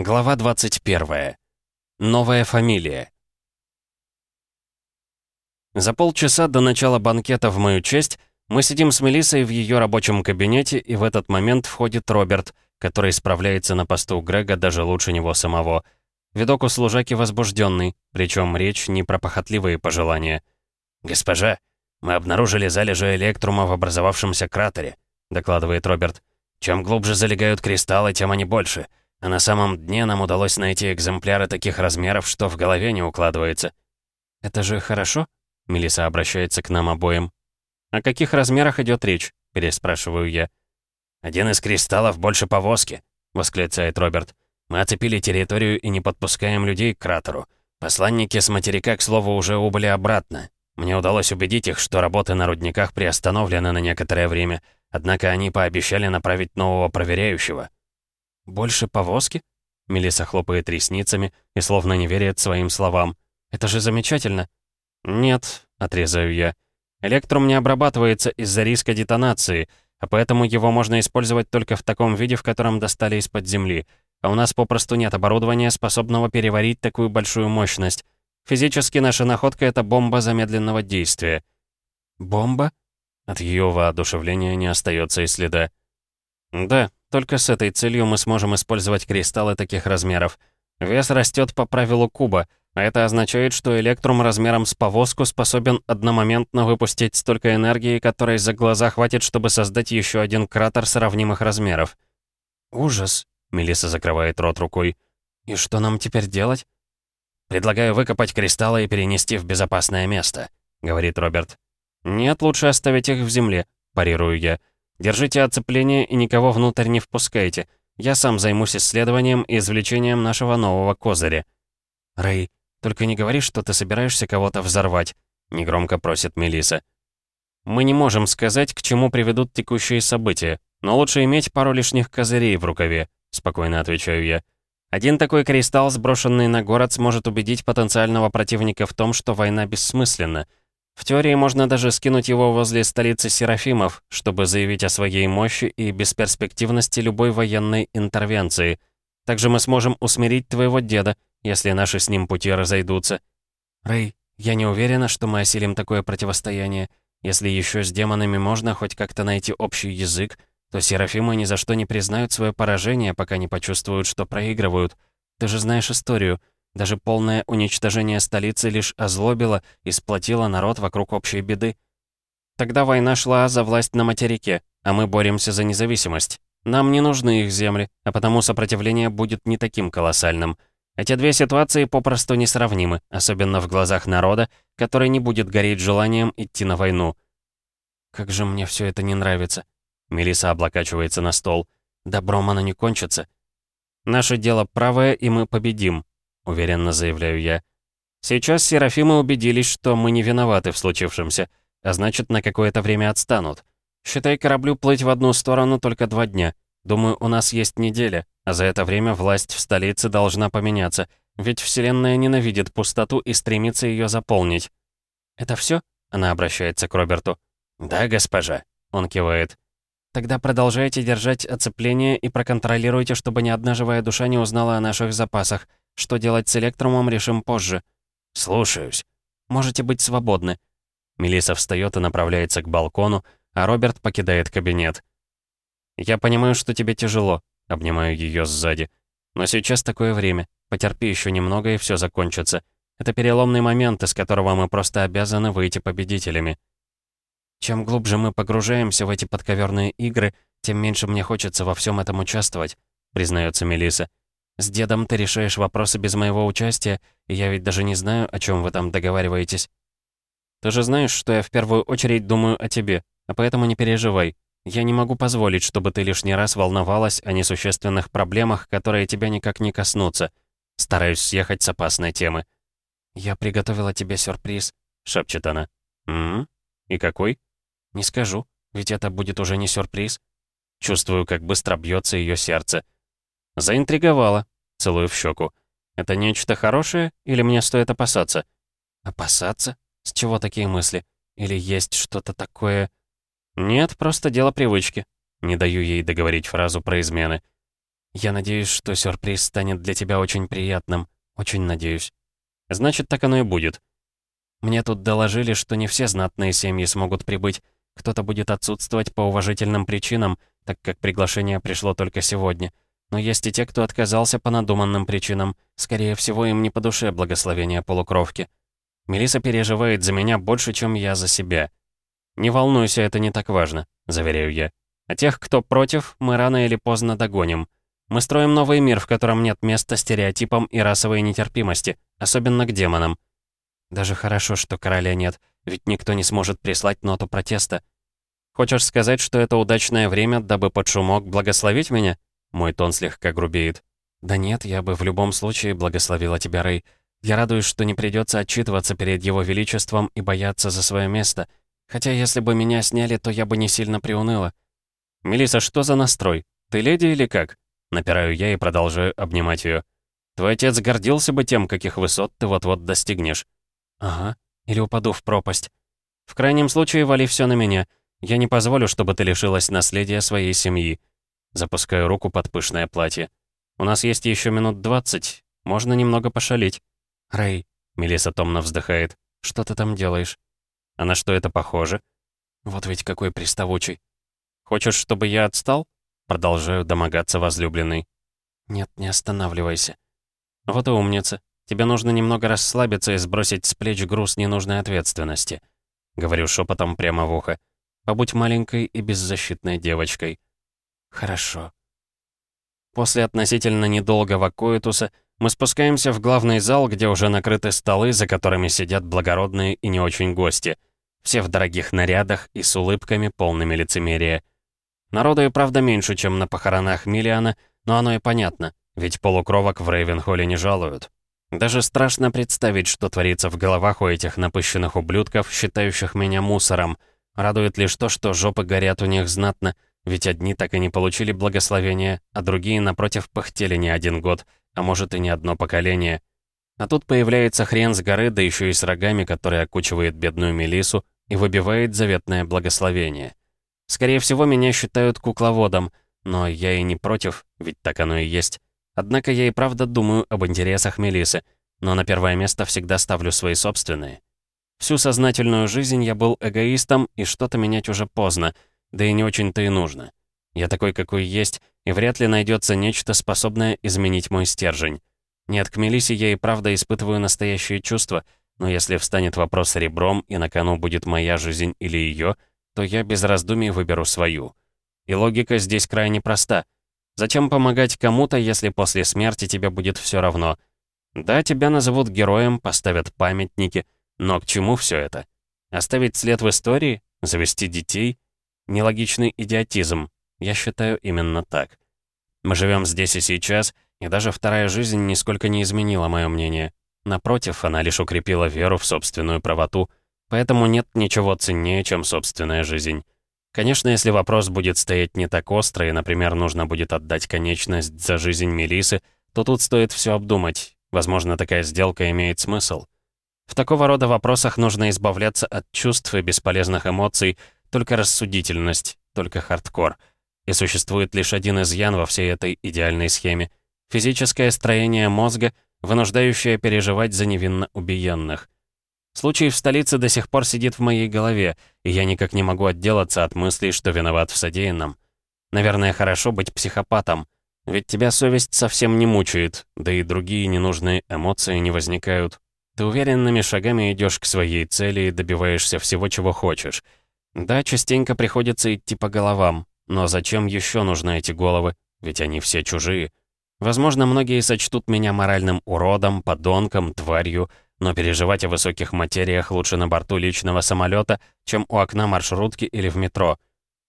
Глава 21. Новая фамилия. За полчаса до начала банкета в мою честь мы сидим с Мелиссой в ее рабочем кабинете, и в этот момент входит Роберт, который справляется на посту Грега даже лучше него самого. Видок у служаки возбужденный, причем речь не про похотливые пожелания. «Госпожа, мы обнаружили залежи электрума в образовавшемся кратере», — докладывает Роберт. «Чем глубже залегают кристаллы, тем они больше». А на самом дне нам удалось найти экземпляры таких размеров, что в голове не укладывается. «Это же хорошо?» — Мелиса обращается к нам обоим. «О каких размерах идет речь?» — переспрашиваю я. «Один из кристаллов больше повозки», — восклицает Роберт. «Мы оцепили территорию и не подпускаем людей к кратеру. Посланники с материка, к слову, уже убыли обратно. Мне удалось убедить их, что работы на рудниках приостановлены на некоторое время, однако они пообещали направить нового проверяющего». «Больше повозки?» Мелиса хлопает ресницами и словно не верит своим словам. «Это же замечательно!» «Нет», — отрезаю я. «Электрум не обрабатывается из-за риска детонации, а поэтому его можно использовать только в таком виде, в котором достали из-под земли. А у нас попросту нет оборудования, способного переварить такую большую мощность. Физически наша находка — это бомба замедленного действия». «Бомба?» От ее воодушевления не остается и следа. «Да, только с этой целью мы сможем использовать кристаллы таких размеров. Вес растет по правилу куба, а это означает, что электрум размером с повозку способен одномоментно выпустить столько энергии, которой за глаза хватит, чтобы создать еще один кратер сравнимых размеров. «Ужас!» — Мелисса закрывает рот рукой. «И что нам теперь делать?» «Предлагаю выкопать кристаллы и перенести в безопасное место», — говорит Роберт. «Нет, лучше оставить их в земле», — парирую я. Держите оцепление и никого внутрь не впускайте. Я сам займусь исследованием и извлечением нашего нового козыря». «Рэй, только не говори, что ты собираешься кого-то взорвать», — негромко просит Мелиса. «Мы не можем сказать, к чему приведут текущие события, но лучше иметь пару лишних козырей в рукаве», — спокойно отвечаю я. «Один такой кристалл, сброшенный на город, сможет убедить потенциального противника в том, что война бессмысленна. В теории можно даже скинуть его возле столицы Серафимов, чтобы заявить о своей мощи и бесперспективности любой военной интервенции. Также мы сможем усмирить твоего деда, если наши с ним пути разойдутся. Рэй, я не уверена, что мы осилим такое противостояние. Если еще с демонами можно хоть как-то найти общий язык, то Серафимы ни за что не признают свое поражение, пока не почувствуют, что проигрывают. Ты же знаешь историю. Даже полное уничтожение столицы лишь озлобило и сплотило народ вокруг общей беды. Тогда война шла за власть на материке, а мы боремся за независимость. Нам не нужны их земли, а потому сопротивление будет не таким колоссальным. Эти две ситуации попросту несравнимы, особенно в глазах народа, который не будет гореть желанием идти на войну. «Как же мне все это не нравится!» Мелиса облокачивается на стол. «Добром оно не кончится. Наше дело правое, и мы победим уверенно заявляю я. Сейчас Серафимы убедились, что мы не виноваты в случившемся, а значит, на какое-то время отстанут. Считай кораблю плыть в одну сторону только два дня. Думаю, у нас есть неделя, а за это время власть в столице должна поменяться, ведь Вселенная ненавидит пустоту и стремится ее заполнить. «Это все? она обращается к Роберту. «Да, госпожа», — он кивает. «Тогда продолжайте держать оцепление и проконтролируйте, чтобы ни одна живая душа не узнала о наших запасах. Что делать с электрумом, решим позже. Слушаюсь. Можете быть свободны. Мелиса встает и направляется к балкону, а Роберт покидает кабинет. «Я понимаю, что тебе тяжело», — обнимаю ее сзади. «Но сейчас такое время. Потерпи еще немного, и все закончится. Это переломный момент, из которого мы просто обязаны выйти победителями». Чем глубже мы погружаемся в эти подковерные игры, тем меньше мне хочется во всем этом участвовать, признается Мелиса. С дедом ты решаешь вопросы без моего участия, и я ведь даже не знаю, о чем вы там договариваетесь. Ты же знаешь, что я в первую очередь думаю о тебе, а поэтому не переживай. Я не могу позволить, чтобы ты лишний раз волновалась о несущественных проблемах, которые тебя никак не коснутся. Стараюсь съехать с опасной темы. «Я приготовила тебе сюрприз», — шепчет она. «М-м? И какой?» «Не скажу, ведь это будет уже не сюрприз». Чувствую, как быстро бьется ее сердце. Заинтриговала. Целую в щеку. Это нечто хорошее или мне стоит опасаться? Опасаться? С чего такие мысли? Или есть что-то такое... Нет, просто дело привычки. Не даю ей договорить фразу про измены. Я надеюсь, что сюрприз станет для тебя очень приятным. Очень надеюсь. Значит, так оно и будет. Мне тут доложили, что не все знатные семьи смогут прибыть. Кто-то будет отсутствовать по уважительным причинам, так как приглашение пришло только сегодня. Но есть и те, кто отказался по надуманным причинам. Скорее всего, им не по душе благословение полукровки. Мелиса переживает за меня больше, чем я за себя. «Не волнуйся, это не так важно», — заверяю я. «А тех, кто против, мы рано или поздно догоним. Мы строим новый мир, в котором нет места стереотипам и расовой нетерпимости, особенно к демонам. Даже хорошо, что короля нет, ведь никто не сможет прислать ноту протеста. Хочешь сказать, что это удачное время, дабы под шумок благословить меня?» Мой тон слегка грубеет. «Да нет, я бы в любом случае благословила тебя, Рэй. Я радуюсь, что не придется отчитываться перед его величеством и бояться за свое место. Хотя если бы меня сняли, то я бы не сильно приуныла. Мелиса, что за настрой? Ты леди или как? Напираю я и продолжаю обнимать ее. Твой отец гордился бы тем, каких высот ты вот-вот достигнешь. Ага, или упаду в пропасть. В крайнем случае, вали все на меня. Я не позволю, чтобы ты лишилась наследия своей семьи. Запускаю руку под пышное платье. У нас есть еще минут двадцать. Можно немного пошалить. «Рэй», — Мелиса томно вздыхает, — «что ты там делаешь?» «А на что это похоже?» «Вот ведь какой приставучий». «Хочешь, чтобы я отстал?» Продолжаю домогаться возлюбленный. «Нет, не останавливайся». «Вот и умница. Тебе нужно немного расслабиться и сбросить с плеч груз ненужной ответственности». Говорю шепотом прямо в ухо. «Побудь маленькой и беззащитной девочкой». «Хорошо». После относительно недолгого коитуса мы спускаемся в главный зал, где уже накрыты столы, за которыми сидят благородные и не очень гости. Все в дорогих нарядах и с улыбками, полными лицемерия. Народу и правда меньше, чем на похоронах Миллиана, но оно и понятно, ведь полукровок в Рейвенхолле не жалуют. Даже страшно представить, что творится в головах у этих напыщенных ублюдков, считающих меня мусором. Радует лишь то, что жопы горят у них знатно, ведь одни так и не получили благословения, а другие, напротив, пыхтели не один год — а может и не одно поколение. А тут появляется хрен с горы, да еще и с рогами, который окучивает бедную Мелису и выбивает заветное благословение. Скорее всего, меня считают кукловодом, но я и не против, ведь так оно и есть. Однако я и правда думаю об интересах Мелисы, но на первое место всегда ставлю свои собственные. Всю сознательную жизнь я был эгоистом, и что-то менять уже поздно, да и не очень-то и нужно. Я такой, какой есть, и вряд ли найдется нечто, способное изменить мой стержень. Нет, к Мелисе я и правда испытываю настоящие чувства, но если встанет вопрос ребром, и на кону будет моя жизнь или ее, то я без раздумий выберу свою. И логика здесь крайне проста. Зачем помогать кому-то, если после смерти тебе будет все равно? Да, тебя назовут героем, поставят памятники, но к чему все это? Оставить след в истории? Завести детей? Нелогичный идиотизм, я считаю именно так. Мы живем здесь и сейчас, и даже вторая жизнь нисколько не изменила мое мнение. Напротив, она лишь укрепила веру в собственную правоту, поэтому нет ничего ценнее, чем собственная жизнь. Конечно, если вопрос будет стоять не так остро, и, например, нужно будет отдать конечность за жизнь Мелисы, то тут стоит все обдумать. Возможно, такая сделка имеет смысл. В такого рода вопросах нужно избавляться от чувств и бесполезных эмоций, только рассудительность, только хардкор — и существует лишь один изъян во всей этой идеальной схеме — физическое строение мозга, вынуждающее переживать за невинно убиенных. Случай в столице до сих пор сидит в моей голове, и я никак не могу отделаться от мыслей, что виноват в содеянном. Наверное, хорошо быть психопатом, ведь тебя совесть совсем не мучает, да и другие ненужные эмоции не возникают. Ты уверенными шагами идешь к своей цели и добиваешься всего, чего хочешь. Да, частенько приходится идти по головам, но зачем еще нужны эти головы? Ведь они все чужие. Возможно, многие сочтут меня моральным уродом, подонком, тварью, но переживать о высоких материях лучше на борту личного самолета, чем у окна маршрутки или в метро.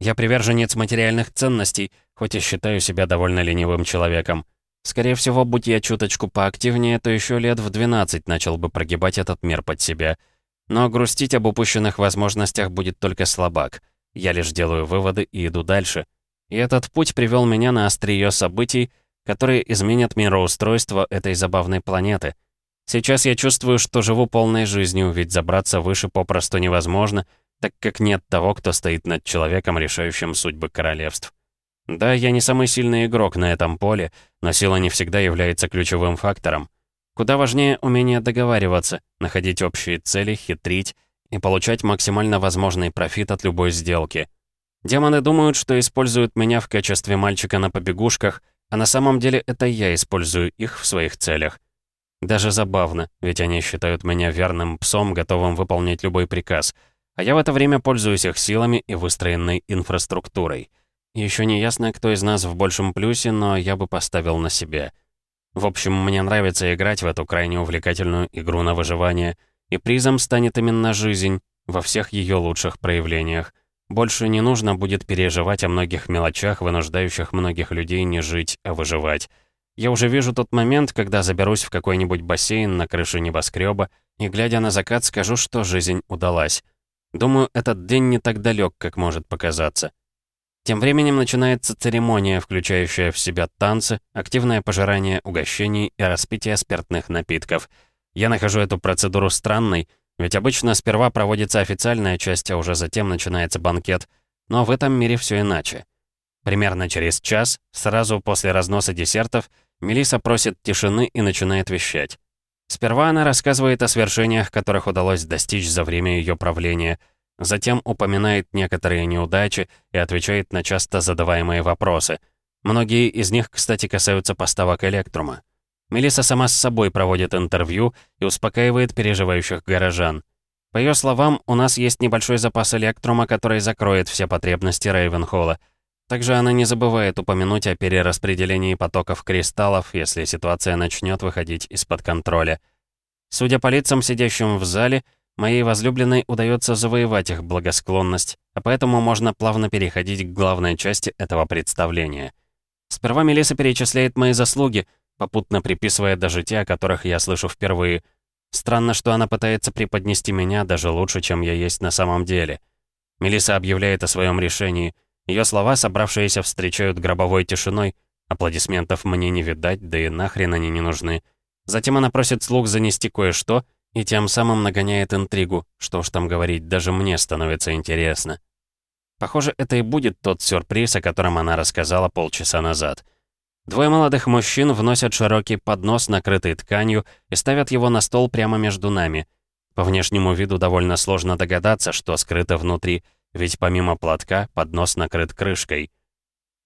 Я приверженец материальных ценностей, хоть и считаю себя довольно ленивым человеком. Скорее всего, будь я чуточку поактивнее, то еще лет в 12 начал бы прогибать этот мир под себя. Но грустить об упущенных возможностях будет только слабак — я лишь делаю выводы и иду дальше. И этот путь привел меня на острие событий, которые изменят мироустройство этой забавной планеты. Сейчас я чувствую, что живу полной жизнью, ведь забраться выше попросту невозможно, так как нет того, кто стоит над человеком, решающим судьбы королевств. Да, я не самый сильный игрок на этом поле, но сила не всегда является ключевым фактором. Куда важнее умение договариваться, находить общие цели, хитрить и получать максимально возможный профит от любой сделки. Демоны думают, что используют меня в качестве мальчика на побегушках, а на самом деле это я использую их в своих целях. Даже забавно, ведь они считают меня верным псом, готовым выполнять любой приказ. А я в это время пользуюсь их силами и выстроенной инфраструктурой. Еще не ясно, кто из нас в большем плюсе, но я бы поставил на себя. В общем, мне нравится играть в эту крайне увлекательную игру на выживание, и призом станет именно жизнь во всех ее лучших проявлениях. Больше не нужно будет переживать о многих мелочах, вынуждающих многих людей не жить, а выживать. Я уже вижу тот момент, когда заберусь в какой-нибудь бассейн на крыше небоскреба и, глядя на закат, скажу, что жизнь удалась. Думаю, этот день не так далек, как может показаться. Тем временем начинается церемония, включающая в себя танцы, активное пожирание угощений и распитие спиртных напитков. Я нахожу эту процедуру странной, ведь обычно сперва проводится официальная часть, а уже затем начинается банкет. Но в этом мире все иначе. Примерно через час, сразу после разноса десертов, Мелиса просит тишины и начинает вещать. Сперва она рассказывает о свершениях, которых удалось достичь за время ее правления — Затем упоминает некоторые неудачи и отвечает на часто задаваемые вопросы. Многие из них, кстати, касаются поставок Электрума. Мелиса сама с собой проводит интервью и успокаивает переживающих горожан. По ее словам, у нас есть небольшой запас Электрума, который закроет все потребности Рейвенхолла. Также она не забывает упомянуть о перераспределении потоков кристаллов, если ситуация начнет выходить из-под контроля. Судя по лицам, сидящим в зале, Моей возлюбленной удается завоевать их благосклонность, а поэтому можно плавно переходить к главной части этого представления. Сперва Мелиса перечисляет мои заслуги, попутно приписывая даже те, о которых я слышу впервые. Странно, что она пытается преподнести меня даже лучше, чем я есть на самом деле. Мелиса объявляет о своем решении. Ее слова, собравшиеся, встречают гробовой тишиной. Аплодисментов мне не видать, да и нахрен они не нужны. Затем она просит слуг занести кое-что, и тем самым нагоняет интригу. Что ж там говорить, даже мне становится интересно. Похоже, это и будет тот сюрприз, о котором она рассказала полчаса назад. Двое молодых мужчин вносят широкий поднос, накрытый тканью, и ставят его на стол прямо между нами. По внешнему виду довольно сложно догадаться, что скрыто внутри, ведь помимо платка поднос накрыт крышкой.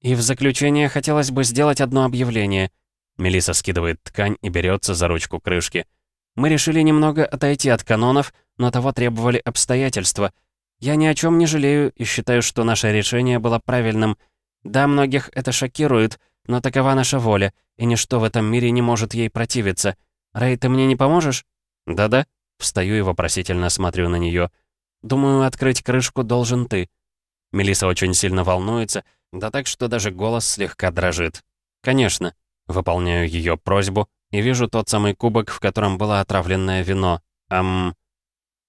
И в заключение хотелось бы сделать одно объявление. Мелиса скидывает ткань и берется за ручку крышки — мы решили немного отойти от канонов, но того требовали обстоятельства. Я ни о чем не жалею и считаю, что наше решение было правильным. Да, многих это шокирует, но такова наша воля, и ничто в этом мире не может ей противиться. Рэй, ты мне не поможешь? Да-да. Встаю и вопросительно смотрю на нее. Думаю, открыть крышку должен ты. Мелиса очень сильно волнуется, да так, что даже голос слегка дрожит. Конечно. Выполняю ее просьбу, и вижу тот самый кубок, в котором было отравленное вино. Ам...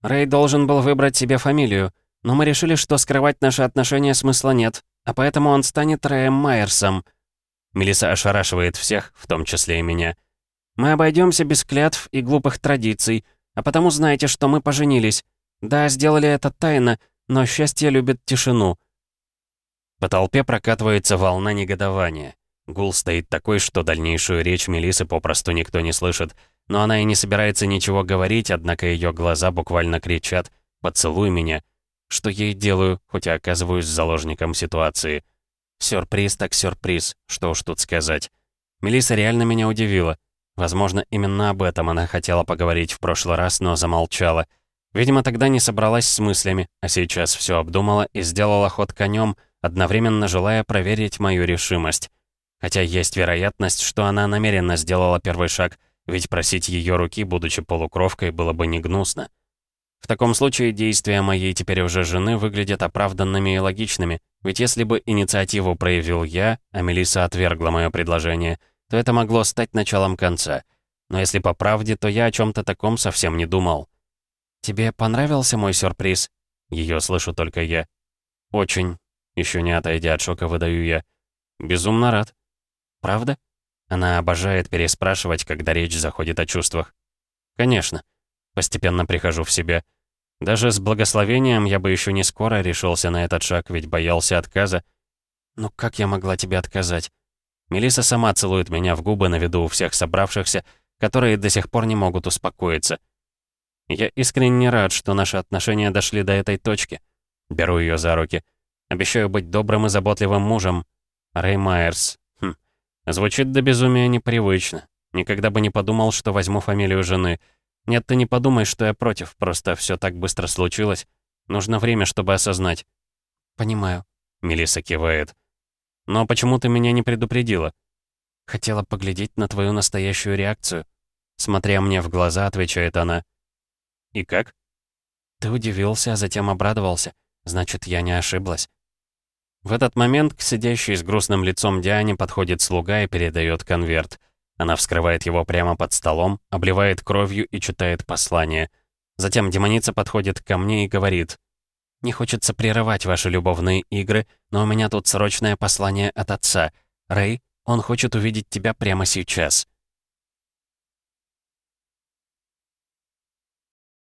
Рэй должен был выбрать себе фамилию, но мы решили, что скрывать наши отношения смысла нет, а поэтому он станет Рэем Майерсом. Мелиса ошарашивает всех, в том числе и меня. Мы обойдемся без клятв и глупых традиций, а потому знаете, что мы поженились. Да, сделали это тайно, но счастье любит тишину. По толпе прокатывается волна негодования. Гул стоит такой, что дальнейшую речь Мелисы попросту никто не слышит. Но она и не собирается ничего говорить, однако ее глаза буквально кричат «Поцелуй меня!» Что ей делаю, хоть и оказываюсь заложником ситуации. Сюрприз так сюрприз, что уж тут сказать. Мелиса реально меня удивила. Возможно, именно об этом она хотела поговорить в прошлый раз, но замолчала. Видимо, тогда не собралась с мыслями, а сейчас все обдумала и сделала ход конем, одновременно желая проверить мою решимость. Хотя есть вероятность, что она намеренно сделала первый шаг, ведь просить ее руки, будучи полукровкой, было бы не гнусно. В таком случае действия моей теперь уже жены выглядят оправданными и логичными, ведь если бы инициативу проявил я, а Мелиса отвергла мое предложение, то это могло стать началом конца. Но если по правде, то я о чем то таком совсем не думал. «Тебе понравился мой сюрприз?» Ее слышу только я. «Очень». Еще не отойдя от шока, выдаю я. «Безумно рад». Правда? Она обожает переспрашивать, когда речь заходит о чувствах. Конечно. Постепенно прихожу в себя. Даже с благословением я бы еще не скоро решился на этот шаг, ведь боялся отказа. «Ну как я могла тебе отказать?» Мелиса сама целует меня в губы на виду у всех собравшихся, которые до сих пор не могут успокоиться. Я искренне рад, что наши отношения дошли до этой точки. Беру ее за руки. Обещаю быть добрым и заботливым мужем. Рэй Майерс. Звучит до безумия непривычно. Никогда бы не подумал, что возьму фамилию жены. Нет, ты не подумай, что я против, просто все так быстро случилось. Нужно время, чтобы осознать. Понимаю. Мелисса кивает. Но почему ты меня не предупредила? Хотела поглядеть на твою настоящую реакцию. Смотря мне в глаза, отвечает она. И как? Ты удивился, а затем обрадовался. Значит, я не ошиблась. В этот момент к сидящей с грустным лицом Диане подходит слуга и передает конверт. Она вскрывает его прямо под столом, обливает кровью и читает послание. Затем демоница подходит ко мне и говорит. «Не хочется прерывать ваши любовные игры, но у меня тут срочное послание от отца. Рэй, он хочет увидеть тебя прямо сейчас».